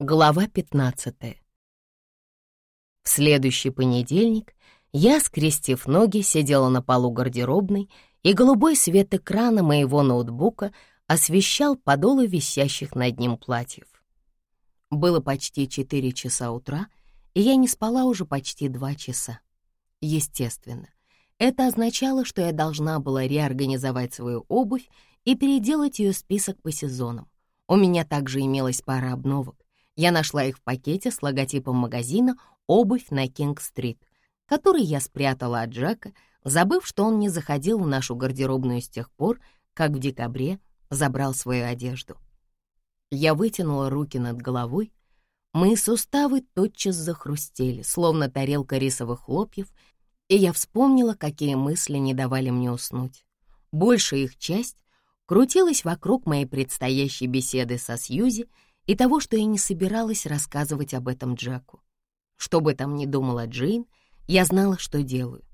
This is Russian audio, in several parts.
Глава 15 В следующий понедельник я, скрестив ноги, сидела на полу гардеробной, и голубой свет экрана моего ноутбука освещал подолы висящих над ним платьев. Было почти четыре часа утра, и я не спала уже почти два часа. Естественно, это означало, что я должна была реорганизовать свою обувь и переделать ее список по сезонам. У меня также имелась пара обновок. Я нашла их в пакете с логотипом магазина «Обувь на Кинг-стрит», который я спрятала от Джека, забыв, что он не заходил в нашу гардеробную с тех пор, как в декабре забрал свою одежду. Я вытянула руки над головой. Мои суставы тотчас захрустели, словно тарелка рисовых хлопьев, и я вспомнила, какие мысли не давали мне уснуть. Большая их часть крутилась вокруг моей предстоящей беседы со Сьюзи и того, что я не собиралась рассказывать об этом Джеку. Что бы там ни думала Джейн, я знала, что делаю.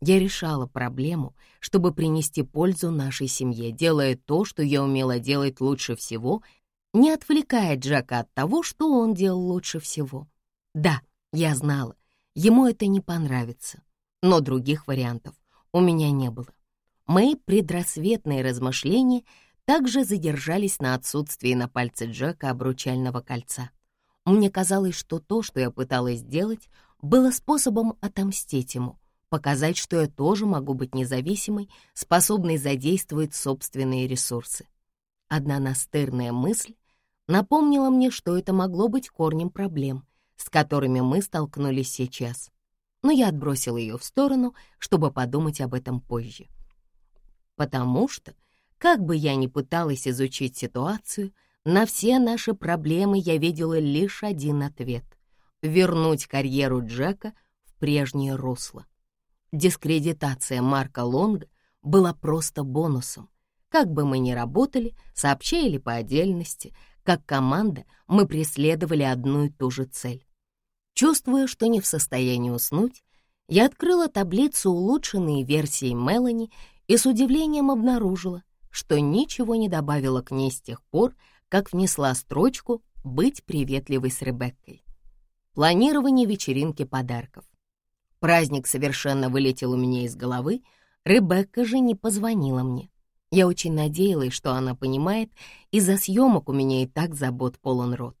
Я решала проблему, чтобы принести пользу нашей семье, делая то, что я умела делать лучше всего, не отвлекая Джека от того, что он делал лучше всего. Да, я знала, ему это не понравится, но других вариантов у меня не было. Мои предрассветные размышления также задержались на отсутствии на пальце Джека обручального кольца. Мне казалось, что то, что я пыталась сделать, было способом отомстить ему, показать, что я тоже могу быть независимой, способной задействовать собственные ресурсы. Одна настырная мысль напомнила мне, что это могло быть корнем проблем, с которыми мы столкнулись сейчас. Но я отбросила ее в сторону, чтобы подумать об этом позже. Потому что, как бы я ни пыталась изучить ситуацию, на все наши проблемы я видела лишь один ответ — вернуть карьеру Джека в прежнее русло. Дискредитация Марка Лонга была просто бонусом. Как бы мы ни работали, сообща или по отдельности, как команда, мы преследовали одну и ту же цель. Чувствуя, что не в состоянии уснуть, я открыла таблицу улучшенной версии Мелани и с удивлением обнаружила, что ничего не добавила к ней с тех пор, как внесла строчку «Быть приветливой с Ребеккой». Планирование вечеринки подарков. Праздник совершенно вылетел у меня из головы, Ребекка же не позвонила мне. Я очень надеялась, что она понимает, из-за съемок у меня и так забот полон рот.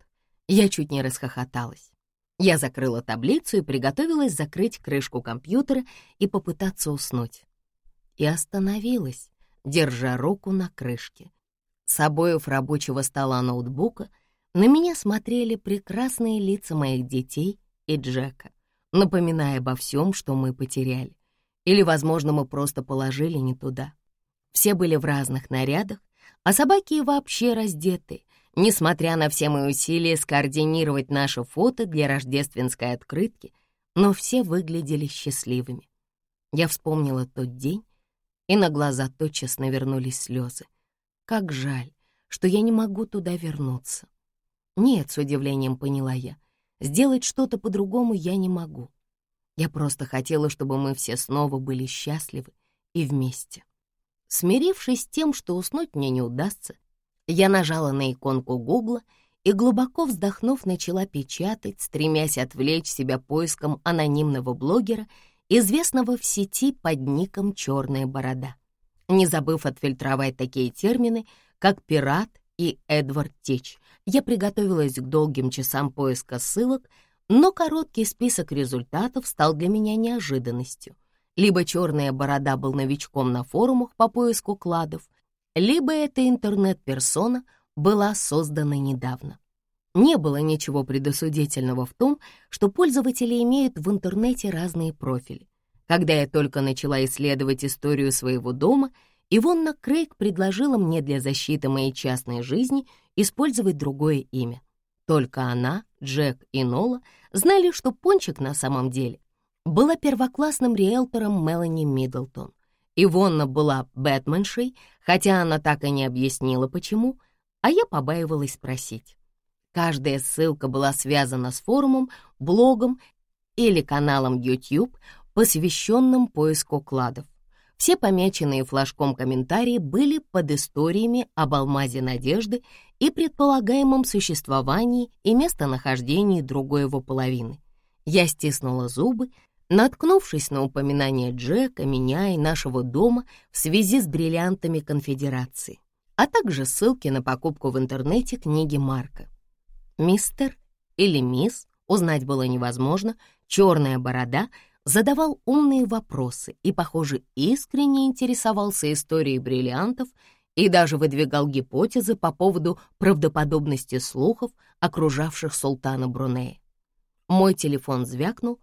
Я чуть не расхохоталась. Я закрыла таблицу и приготовилась закрыть крышку компьютера и попытаться уснуть. И остановилась, держа руку на крышке. С обоев рабочего стола ноутбука на меня смотрели прекрасные лица моих детей и Джека напоминая обо всем, что мы потеряли. Или, возможно, мы просто положили не туда. Все были в разных нарядах, а собаки вообще раздеты, несмотря на все мои усилия скоординировать наше фото для рождественской открытки, но все выглядели счастливыми. Я вспомнила тот день, и на глаза тотчас навернулись слезы. Как жаль, что я не могу туда вернуться. Нет, с удивлением поняла я — Сделать что-то по-другому я не могу. Я просто хотела, чтобы мы все снова были счастливы и вместе. Смирившись с тем, что уснуть мне не удастся, я нажала на иконку Гугла и, глубоко вздохнув, начала печатать, стремясь отвлечь себя поиском анонимного блогера, известного в сети под ником «Черная борода», не забыв отфильтровать такие термины, как «пират» и «Эдвард Тич», я приготовилась к долгим часам поиска ссылок, но короткий список результатов стал для меня неожиданностью. Либо черная борода был новичком на форумах по поиску кладов, либо эта интернет-персона была создана недавно. Не было ничего предосудительного в том, что пользователи имеют в интернете разные профили. Когда я только начала исследовать историю своего дома — Ивонна Крейг предложила мне для защиты моей частной жизни использовать другое имя. Только она, Джек и Нола знали, что Пончик на самом деле была первоклассным риэлтором Мелани Миддлтон. Ивонна была Бэтменшей, хотя она так и не объяснила, почему, а я побаивалась спросить. Каждая ссылка была связана с форумом, блогом или каналом YouTube, посвященным поиску кладов. Все помеченные флажком комментарии были под историями об алмазе надежды и предполагаемом существовании и местонахождении другой его половины. Я стиснула зубы, наткнувшись на упоминание Джека, меня и нашего дома в связи с бриллиантами конфедерации, а также ссылки на покупку в интернете книги Марка. Мистер или мисс, узнать было невозможно, черная борода — задавал умные вопросы и, похоже, искренне интересовался историей бриллиантов и даже выдвигал гипотезы по поводу правдоподобности слухов, окружавших султана Брунея. Мой телефон звякнул,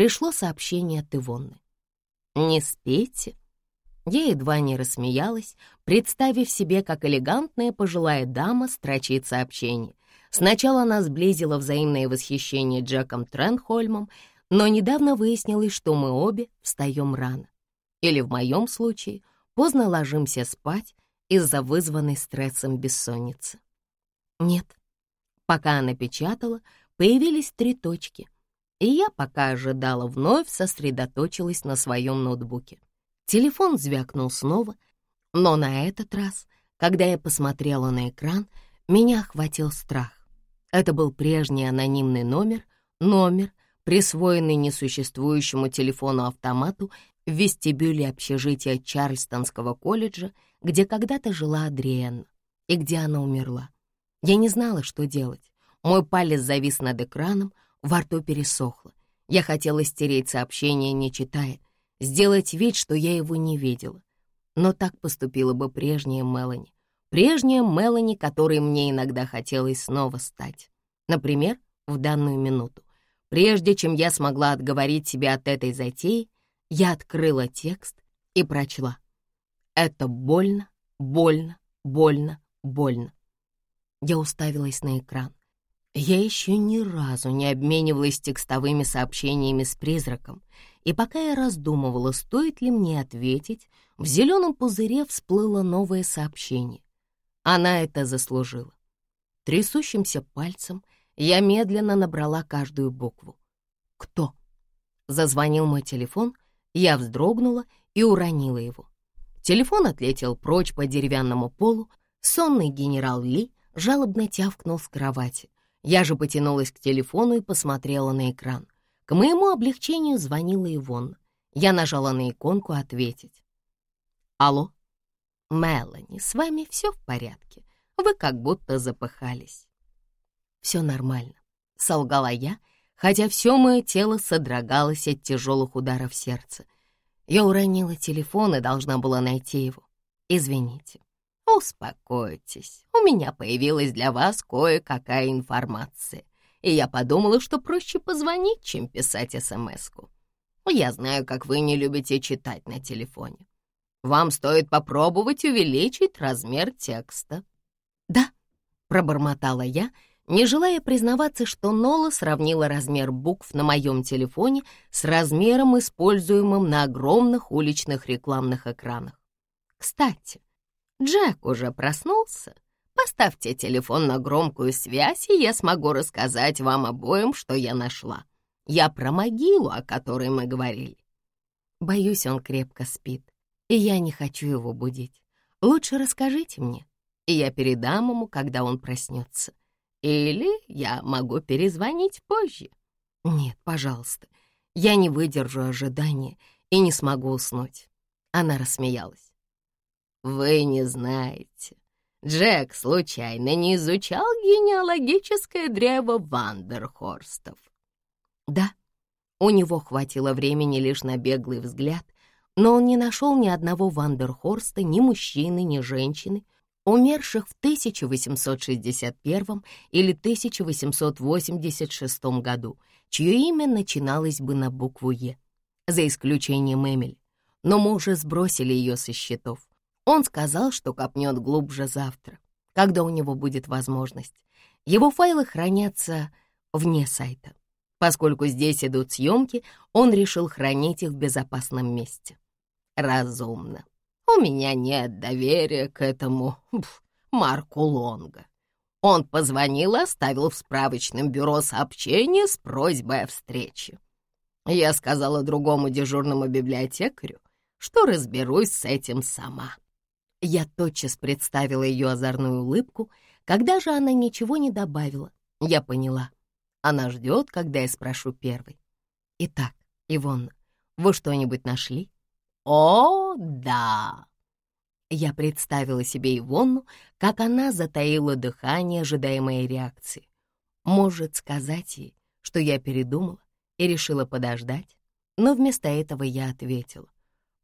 пришло сообщение от Ивонны. «Не спите?» Я едва не рассмеялась, представив себе, как элегантная пожилая дама строчит сообщение. Сначала нас сблизило взаимное восхищение Джеком Тренхольмом, но недавно выяснилось, что мы обе встаем рано. Или в моем случае поздно ложимся спать из-за вызванной стрессом бессонницы. Нет. Пока она печатала, появились три точки, и я, пока ожидала, вновь сосредоточилась на своем ноутбуке. Телефон звякнул снова, но на этот раз, когда я посмотрела на экран, меня охватил страх. Это был прежний анонимный номер, номер, присвоенный несуществующему телефону-автомату в вестибюле общежития Чарльстонского колледжа, где когда-то жила Адриэн, и где она умерла. Я не знала, что делать. Мой палец завис над экраном, во рту пересохло. Я хотела стереть сообщение, не читая, сделать вид, что я его не видела. Но так поступила бы прежняя Мелани. Прежняя Мелани, которой мне иногда хотелось снова стать. Например, в данную минуту. Прежде чем я смогла отговорить себя от этой затеи, я открыла текст и прочла. Это больно, больно, больно, больно. Я уставилась на экран. Я еще ни разу не обменивалась текстовыми сообщениями с призраком, и пока я раздумывала, стоит ли мне ответить, в зеленом пузыре всплыло новое сообщение. Она это заслужила. Трясущимся пальцем — я медленно набрала каждую букву. «Кто?» Зазвонил мой телефон, я вздрогнула и уронила его. Телефон отлетел прочь по деревянному полу, сонный генерал Ли жалобно тявкнул с кровати. Я же потянулась к телефону и посмотрела на экран. К моему облегчению звонила Ивон. Я нажала на иконку «Ответить». «Алло?» «Мелани, с вами все в порядке? Вы как будто запыхались» все нормально», — солгала я, хотя все мое тело содрогалось от тяжелых ударов сердца. Я уронила телефон и должна была найти его. Извините. Успокойтесь, у меня появилась для вас кое-какая информация, и я подумала, что проще позвонить, чем писать СМС-ку. Я знаю, как вы не любите читать на телефоне. Вам стоит попробовать увеличить размер текста. «Да», — пробормотала я, — не желая признаваться, что Нола сравнила размер букв на моем телефоне с размером, используемым на огромных уличных рекламных экранах. «Кстати, Джек уже проснулся. Поставьте телефон на громкую связь, и я смогу рассказать вам обоим, что я нашла. Я про могилу, о которой мы говорили. Боюсь, он крепко спит, и я не хочу его будить. Лучше расскажите мне, и я передам ему, когда он проснется. Или я могу перезвонить позже. Нет, пожалуйста, я не выдержу ожидания и не смогу уснуть. Она рассмеялась. Вы не знаете. Джек случайно не изучал генеалогическое древо Вандерхорстов? Да, у него хватило времени лишь на беглый взгляд, но он не нашел ни одного Вандерхорста, ни мужчины, ни женщины, умерших в 1861 или 1886 году, чье имя начиналось бы на букву «Е», за исключением Эмили. Но мы уже сбросили ее со счетов. Он сказал, что копнет глубже завтра, когда у него будет возможность. Его файлы хранятся вне сайта. Поскольку здесь идут съемки, он решил хранить их в безопасном месте. Разумно. У меня нет доверия к этому пф, Марку Лонга. Он позвонил и оставил в справочном бюро сообщение с просьбой о встрече. Я сказала другому дежурному библиотекарю, что разберусь с этим сама». Я тотчас представила ее озорную улыбку. Когда же она ничего не добавила, я поняла. Она ждет, когда я спрошу первой. «Итак, Ивонна, вы что-нибудь нашли?» «О, да!» Я представила себе Ивонну, как она затаила дыхание, ожидая моей реакции. Может сказать ей, что я передумала и решила подождать, но вместо этого я ответила.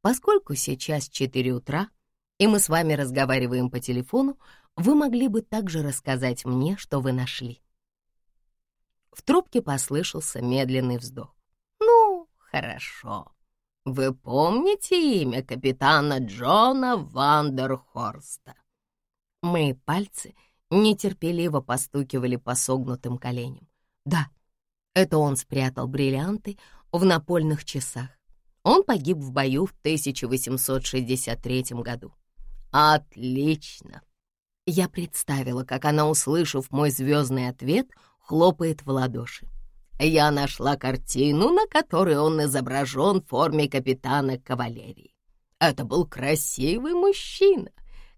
Поскольку сейчас 4 утра, и мы с вами разговариваем по телефону, вы могли бы также рассказать мне, что вы нашли. В трубке послышался медленный вздох. «Ну, хорошо. Вы помните имя капитана Джона Вандерхорста?» Мои пальцы нетерпеливо постукивали по согнутым коленям. «Да, это он спрятал бриллианты в напольных часах. Он погиб в бою в 1863 году. Отлично!» Я представила, как она, услышав мой звездный ответ, — хлопает в ладоши. Я нашла картину, на которой он изображен в форме капитана кавалерии. Это был красивый мужчина.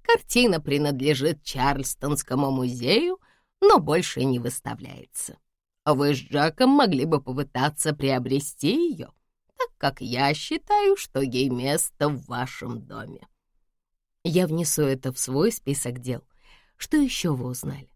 Картина принадлежит Чарльстонскому музею, но больше не выставляется. Вы с Джаком могли бы попытаться приобрести ее, так как я считаю, что ей место в вашем доме. Я внесу это в свой список дел. Что еще вы узнали?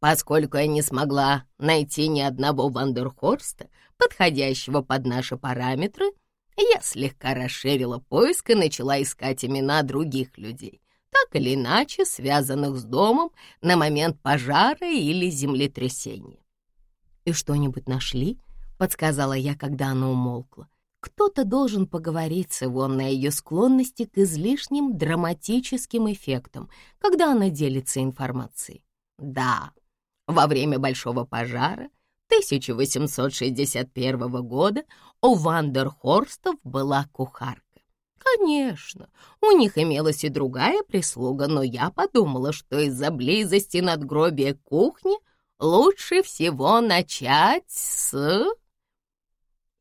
Поскольку я не смогла найти ни одного Вандерхорста, подходящего под наши параметры, я слегка расширила поиск и начала искать имена других людей, так или иначе связанных с домом на момент пожара или землетрясения. «И что-нибудь нашли?» — подсказала я, когда она умолкла. Кто-то должен поговорить с Ивонной о ее склонности к излишним драматическим эффектам, когда она делится информацией. «Да», во время Большого пожара 1861 года у Вандерхорстов была кухарка. Конечно, у них имелась и другая прислуга, но я подумала, что из-за близости надгробия кухни лучше всего начать с...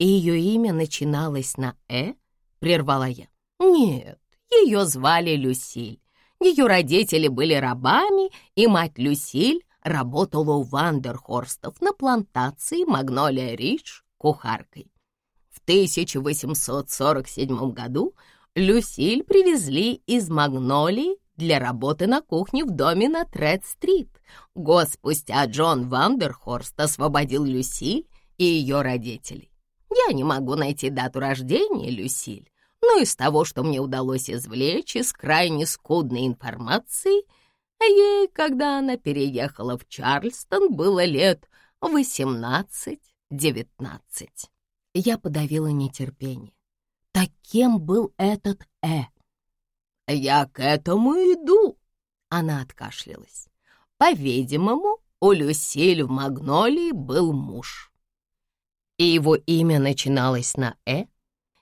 И ее имя начиналось на «э», прервала я. Нет, ее звали Люсиль. Ее родители были рабами, и мать Люсиль работала у Вандерхорстов на плантации Магнолия Ридж кухаркой. В 1847 году Люсиль привезли из Магнолии для работы на кухне в доме на Тред-стрит. Год спустя Джон Вандерхорст освободил Люсиль и ее родителей. Я не могу найти дату рождения Люсиль, но из того, что мне удалось извлечь из крайне скудной информации — Ей, когда она переехала в Чарльстон, было лет восемнадцать-девятнадцать. Я подавила нетерпение. Таким был этот Э. «Я к этому иду», — она откашлялась. «По-видимому, у Люсиль в Магнолии был муж». И его имя начиналось на «э»?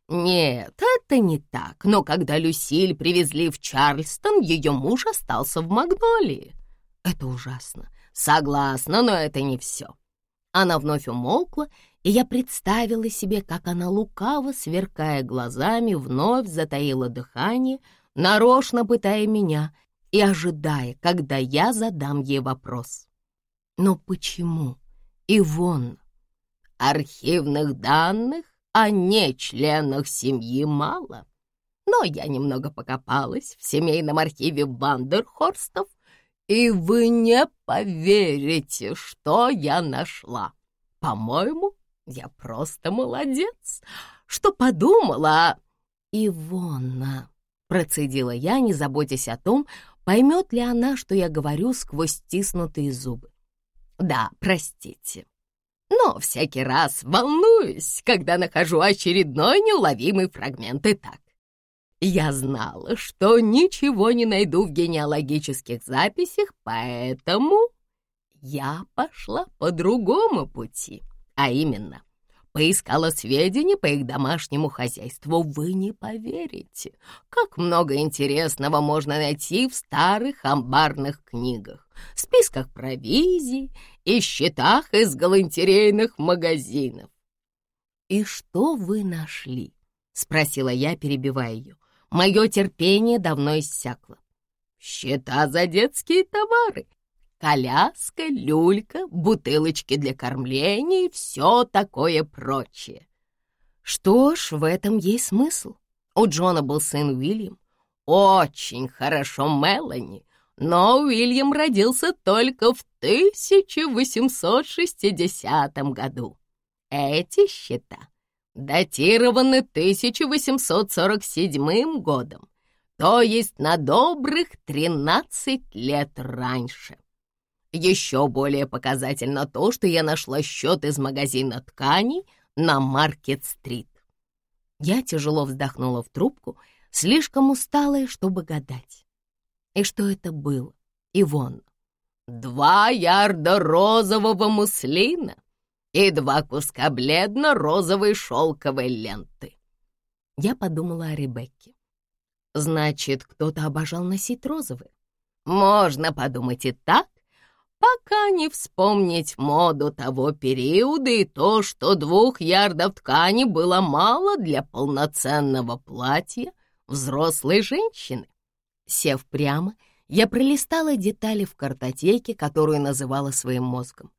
Нет, это не так, но когда Люсиль привезли в Чарльстон, ее муж остался в Магнолии. Это ужасно. Согласна, но это не все. Она вновь умолкла, и я представила себе, как она лукаво, сверкая глазами, вновь затаила дыхание, нарочно пытая меня и ожидая, когда я задам ей вопрос. Но почему? Ивон, архивных данных о нечленах семьи мало. Но я немного покопалась в семейном архиве Вандерхорстов, и вы не поверите, что я нашла. По-моему, я просто молодец, что подумала. Ивонна, процедила я, не заботясь о том, поймет ли она, что я говорю сквозь стиснутые зубы. Да, простите, но всякий раз волнуюсь, когда нахожу очередной неуловимый фрагмент. Итак, я знала, что ничего не найду в генеалогических записях, поэтому я пошла по другому пути, а именно поискала сведения по их домашнему хозяйству. Вы не поверите, как много интересного можно найти в старых амбарных книгах, списках провизии и счетах из галантерейных магазинов. «И что вы нашли?» — спросила я, перебивая ее. Мое терпение давно иссякло. Счета за детские товары. Коляска, люлька, бутылочки для кормления и все такое прочее. Что ж, в этом есть смысл. У Джона был сын Уильям. Очень хорошо, Мелани, но Уильям родился только в 1860 году. Эти счета датированы 1847 годом, то есть на добрых 13 лет раньше. Еще более показательно то, что я нашла счет из магазина тканей на Маркет-стрит. Я тяжело вздохнула в трубку, слишком усталая, чтобы гадать. И что это было, Ивон? Два ярда розового муслина и два куска бледно-розовой шелковой ленты. Я подумала о Ребекке. Значит, кто-то обожал носить розовые. Можно подумать и так, пока не вспомнить моду того периода и то, что двух ярдов ткани было мало для полноценного платья взрослой женщины. Сев прямо, я пролистала детали в картотеке, которую называла своим мозгом.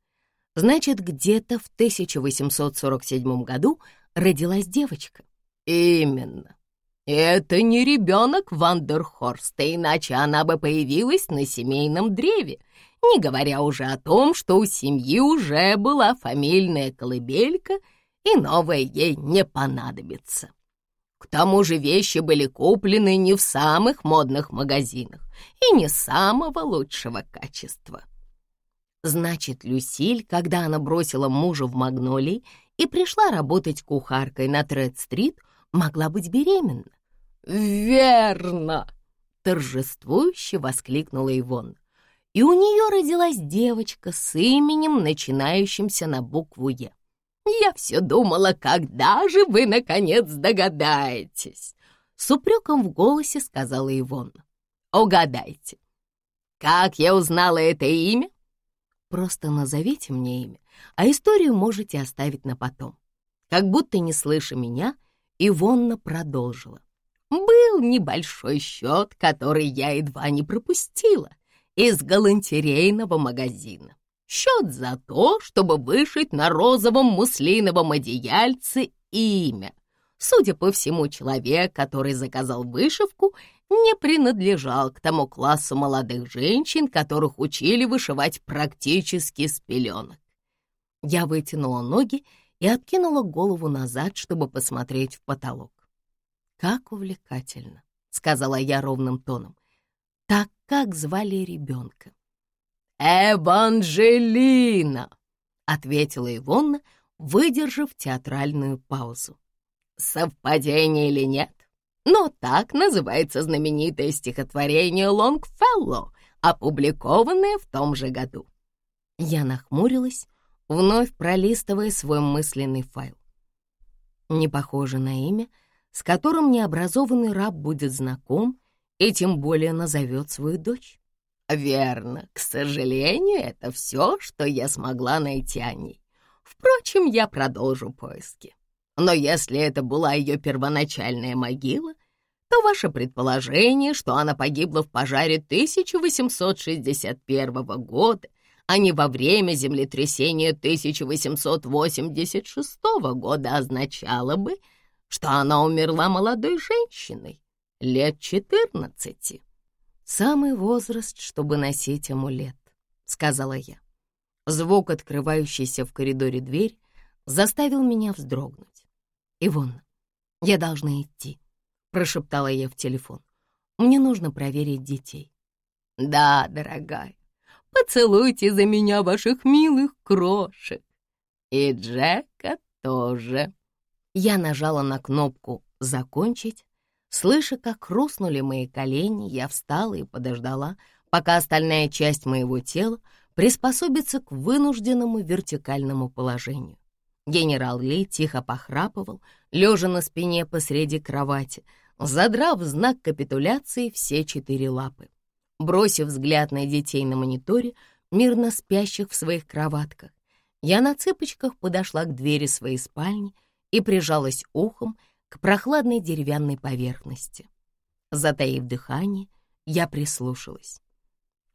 Значит, где-то в 1847 году родилась девочка. Именно. Это не ребенок Вандерхорста, иначе она бы появилась на семейном древе, не говоря уже о том, что у семьи уже была фамильная колыбелька, и новая ей не понадобится. К тому же вещи были куплены не в самых модных магазинах и не самого лучшего качества. Значит, Люсиль, когда она бросила мужа в Магнолии и пришла работать кухаркой на Тред-стрит, могла быть беременна. «Верно!» — торжествующе воскликнула Ивон. И у нее родилась девочка с именем, начинающимся на букву «Е». «Я все думала, когда же вы, наконец, догадаетесь?» С упреком в голосе сказала Ивонна. «Угадайте, как я узнала это имя?» «Просто назовите мне имя, а историю можете оставить на потом». Как будто не слыша меня, Ивонна продолжила. «Был небольшой счет, который я едва не пропустила из галантерейного магазина. Счет за то, чтобы вышить на розовом муслиновом одеяльце имя. Судя по всему, человек, который заказал вышивку, не принадлежал к тому классу молодых женщин, которых учили вышивать практически с пеленок. Я вытянула ноги и откинула голову назад, чтобы посмотреть в потолок. «Как увлекательно», — сказала я ровным тоном. «Так, как звали ребенка?» «Эванжелина!» — ответила Ивонна, выдержав театральную паузу. «Совпадение или нет? Но так называется знаменитое стихотворение Лонгфелло, опубликованное в том же году». Я нахмурилась, вновь пролистывая свой мысленный файл. Не похоже на имя, с которым необразованный раб будет знаком и тем более назовет свою дочь. Верно, к сожалению, это все, что я смогла найти о ней. Впрочем, я продолжу поиски. Но если это была ее первоначальная могила, то ваше предположение, что она погибла в пожаре 1861 года, а не во время землетрясения 1886 года, означало бы, что она умерла молодой женщиной, лет 14. «Самый возраст, чтобы носить амулет», — сказала я. Звук, открывающийся в коридоре дверь, заставил меня вздрогнуть. «Ивонна, я должна идти», — прошептала я в телефон. «Мне нужно проверить детей». «Да, дорогая, поцелуйте за меня ваших милых крошек. И Джека тоже». Я нажала на кнопку «Закончить», Слыша, как хрустнули мои колени, я встала и подождала, пока остальная часть моего тела приспособится к вынужденному вертикальному положению. Генерал Ли тихо похрапывал, лежа на спине посреди кровати, задрав знак капитуляции все четыре лапы. Бросив взгляд на детей на мониторе, мирно спящих в своих кроватках, я на цыпочках подошла к двери своей спальни и прижалась ухом к прохладной деревянной поверхности. Затаив дыхание, я прислушалась.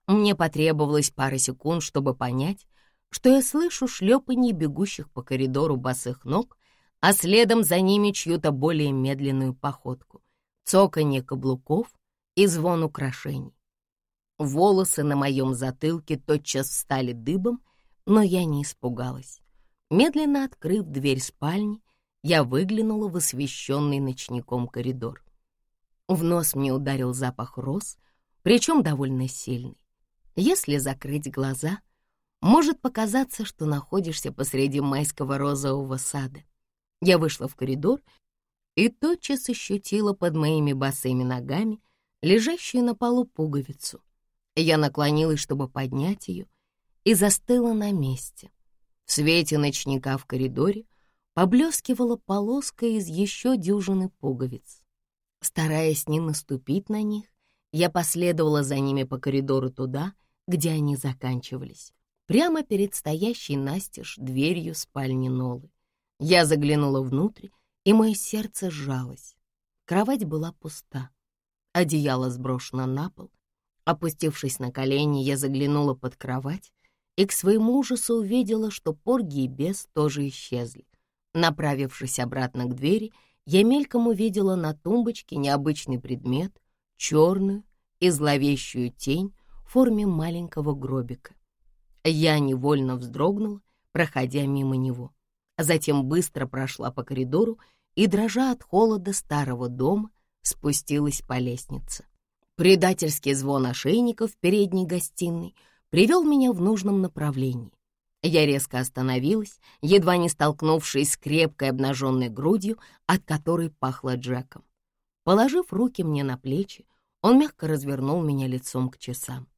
Мне потребовалось пара секунд, чтобы понять, что я слышу шлепанье бегущих по коридору босых ног, а следом за ними чью-то более медленную походку, цоканье каблуков и звон украшений. Волосы на моем затылке тотчас стали дыбом, но я не испугалась. Медленно открыв дверь спальни, я выглянула в освещенный ночником коридор. В нос мне ударил запах роз, причем довольно сильный. Если закрыть глаза, может показаться, что находишься посреди майского розового сада. Я вышла в коридор и тотчас ощутила под моими босыми ногами лежащую на полу пуговицу. Я наклонилась, чтобы поднять ее, и застыла на месте. В свете ночника в коридоре поблескивала полоска из еще дюжины пуговиц. Стараясь не наступить на них, я последовала за ними по коридору туда, где они заканчивались, прямо перед стоящей настежь дверью спальни Нолы. Я заглянула внутрь, и мое сердце сжалось. Кровать была пуста. Одеяло сброшено на пол, Опустившись на колени, я заглянула под кровать и к своему ужасу увидела, что порги и бес тоже исчезли. Направившись обратно к двери, я мельком увидела на тумбочке необычный предмет, черную и зловещую тень в форме маленького гробика. Я невольно вздрогнула, проходя мимо него. Затем быстро прошла по коридору и, дрожа от холода старого дома, спустилась по лестнице. Предательский звон ошейника в передней гостиной привел меня в нужном направлении. Я резко остановилась, едва не столкнувшись с крепкой обнаженной грудью, от которой пахло Джеком. Положив руки мне на плечи, он мягко развернул меня лицом к часам.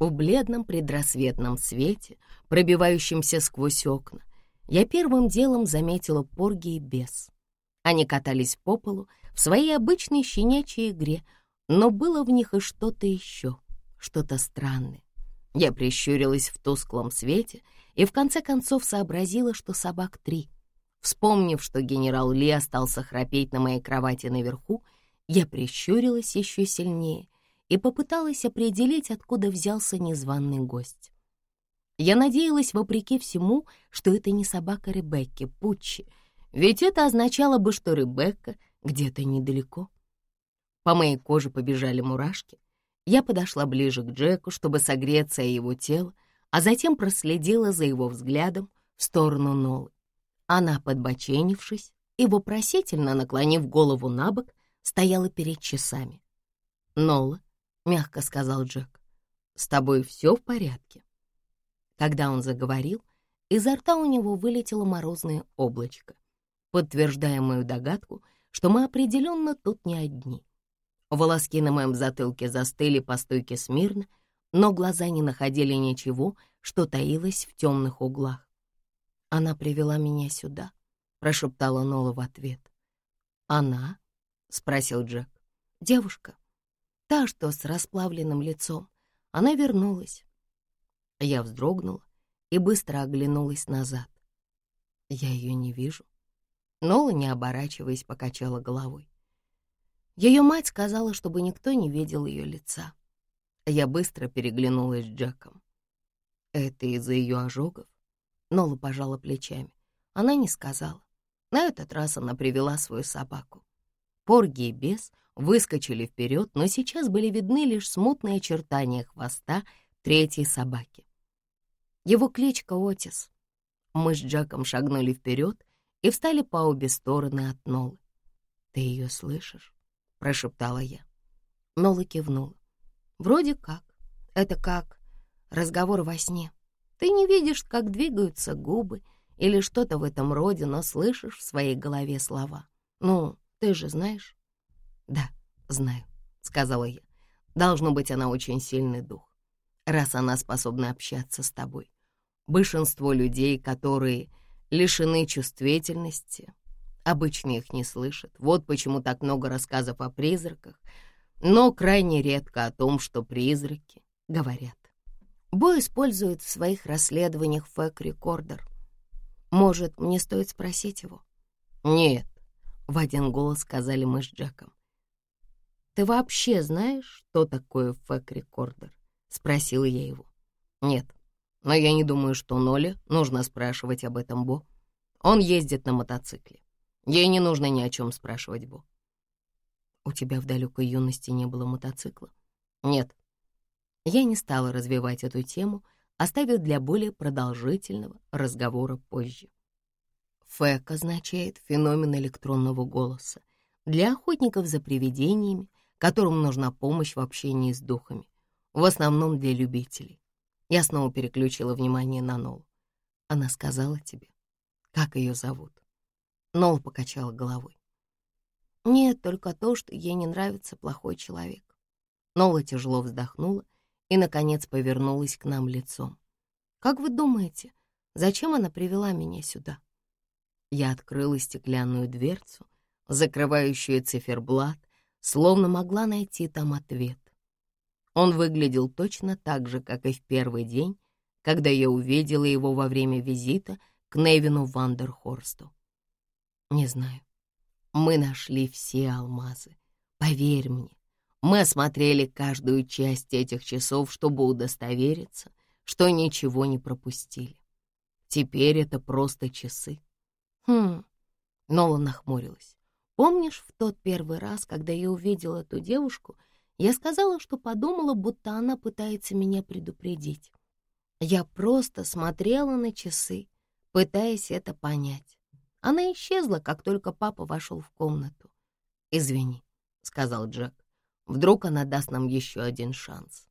В бледном предрассветном свете, пробивающемся сквозь окна, я первым делом заметила Порги и Бес. Они катались по полу в своей обычной щенячьей игре — но было в них и что-то еще, что-то странное. Я прищурилась в тусклом свете и в конце концов сообразила, что собак три. Вспомнив, что генерал Ли остался храпеть на моей кровати наверху, я прищурилась еще сильнее и попыталась определить, откуда взялся незваный гость. Я надеялась, вопреки всему, что это не собака Ребекки, Пуччи, ведь это означало бы, что Ребекка где-то недалеко. По моей коже побежали мурашки. Я подошла ближе к Джеку, чтобы согреться о его тело, а затем проследила за его взглядом в сторону Нолы. Она, подбоченившись и вопросительно наклонив голову на бок, стояла перед часами. «Нола», — мягко сказал Джек, — «с тобой все в порядке?» Когда он заговорил, изо рта у него вылетело морозное облачко, подтверждая мою догадку, что мы определенно тут не одни. Волоски на моем затылке застыли по стойке смирно, но глаза не находили ничего, что таилось в темных углах. «Она привела меня сюда», — прошептала Нола в ответ. «Она?» — спросил Джек. «Девушка. Та, что с расплавленным лицом. Она вернулась». Я вздрогнула и быстро оглянулась назад. Я ее не вижу. Нола, не оборачиваясь, покачала головой. Ее мать сказала, чтобы никто не видел ее лица. Я быстро переглянулась с Джеком. Это из-за ее ожогов? Нола пожала плечами. Она не сказала. На этот раз она привела свою собаку. Порги и бес выскочили вперед, но сейчас были видны лишь смутные очертания хвоста третьей собаки. Его кличка Отис. Мы с Джеком шагнули вперед и встали по обе стороны от Нолы. «Ты ее слышишь?» прошептала я. Нола кивнула. Вроде как. Это как разговор во сне. Ты не видишь, как двигаются губы или что-то в этом роде, но слышишь в своей голове слова. Ну, ты же знаешь? Да, знаю, сказала я. Должно быть, она очень сильный дух, раз она способна общаться с тобой. Большинство людей, которые лишены чувствительности, Обычно их не слышат. Вот почему так много рассказов о призраках, но крайне редко о том, что призраки говорят. Бо использует в своих расследованиях ФЭГ-рекордер. Может, мне стоит спросить его? Нет, в один голос сказали мы с Джеком. «Ты вообще знаешь, что такое ФЭГ-рекордер?» — спросила я его. «Нет, но я не думаю, что Ноле нужно спрашивать об этом Бо. Он ездит на мотоцикле. Ей не нужно ни о чем спрашивать Бо». «У тебя в далекой юности не было мотоцикла?» «Нет». Я не стала развивать эту тему, оставив для более продолжительного разговора позже. Фэк означает феномен электронного голоса для охотников за привидениями, которым нужна помощь в общении с духами, в основном для любителей. Я снова переключила внимание на Нолу. Она сказала тебе, как ее зовут. Нол покачала головой. Нет, только то, что ей не нравится плохой человек. Нола тяжело вздохнула и, наконец, повернулась к нам лицом. Как вы думаете, зачем она привела меня сюда? Я открыла стеклянную дверцу, закрывающую циферблат, словно могла найти там ответ. Он выглядел точно так же, как и в первый день, когда я увидела его во время визита к Невину Вандерхорсту. Не знаю. Мы нашли все алмазы. Поверь мне, мы осмотрели каждую часть этих часов, чтобы удостовериться, что ничего не пропустили. Теперь это просто часы. Хм, Нола нахмурилась. Помнишь, в тот первый раз, когда я увидела эту девушку, я сказала, что подумала, будто она пытается меня предупредить. Я просто смотрела на часы, пытаясь это понять. Она исчезла, как только папа вошел в комнату. «Извини», — сказал Джек, — «вдруг она даст нам еще один шанс.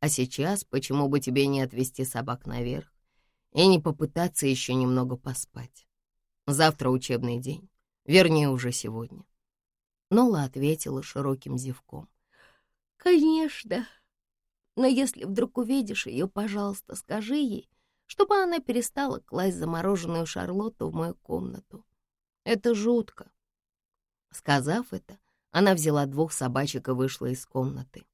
А сейчас почему бы тебе не отвезти собак наверх и не попытаться еще немного поспать? Завтра учебный день. Вернее, уже сегодня. Нола ответила широким зевком. «Конечно. Но если вдруг увидишь ее, пожалуйста, скажи ей, чтобы она перестала класть замороженную Шарлотту в мою комнату. Это жутко». Сказав это, она взяла двух собачек и вышла из комнаты.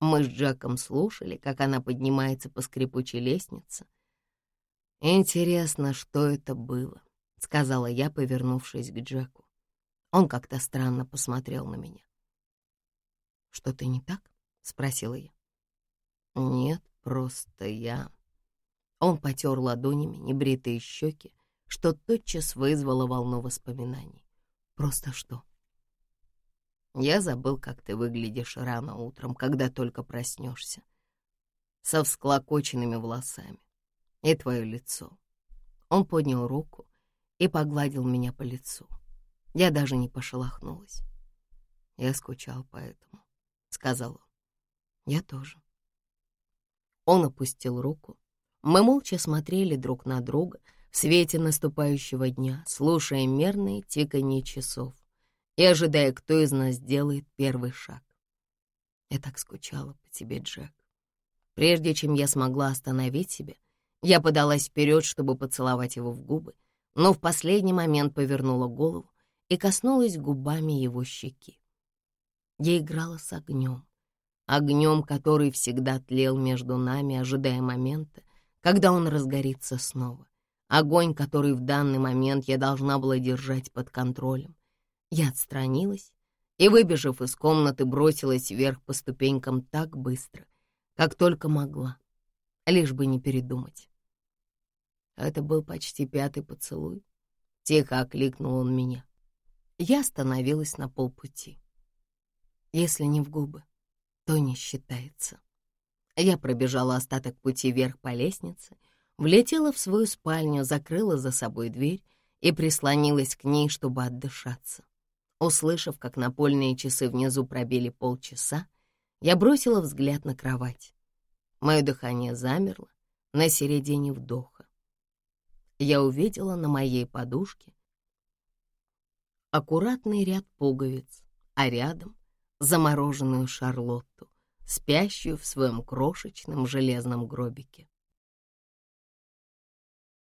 Мы с Джеком слушали, как она поднимается по скрипучей лестнице. Интересно, что это было. — сказала я, повернувшись к Джеку. Он как-то странно посмотрел на меня. «Что-то не так?» — спросила я. «Нет, просто я...» Он потер ладонями небритые щеки, что тотчас вызвало волну воспоминаний. «Просто что?» «Я забыл, как ты выглядишь рано утром, когда только проснешься, со всклокоченными волосами, и твое лицо». Он поднял руку и погладил меня по лицу. Я даже не пошелохнулась. Я скучал по этому, — сказал он. Я тоже. Он опустил руку. Мы молча смотрели друг на друга в свете наступающего дня, слушая мерные тиканье часов и ожидая, кто из нас сделает первый шаг. Я так скучала по тебе, Джек. Прежде чем я смогла остановить себя, я подалась вперед, чтобы поцеловать его в губы, но в последний момент повернула голову и коснулась губами его щеки. Я играла с огнем, огнем, который всегда тлел между нами, ожидая момента, когда он разгорится снова. Огонь, который в данный момент я должна была держать под контролем. Я отстранилась и, выбежав из комнаты, бросилась вверх по ступенькам так быстро, как только могла, лишь бы не передумать. Это был почти пятый поцелуй. Тихо окликнул он меня. Я остановилась на полпути. Если не в губы, то не считается. Я пробежала остаток пути вверх по лестнице, влетела в свою спальню, закрыла за собой дверь и прислонилась к ней, чтобы отдышаться. Услышав, как напольные часы внизу пробили полчаса, я бросила взгляд на кровать. Мое дыхание замерло на середине вдоха я увидела на моей подушке аккуратный ряд пуговиц, а рядом замороженную Шарлотту, спящую в своем крошечном железном гробике.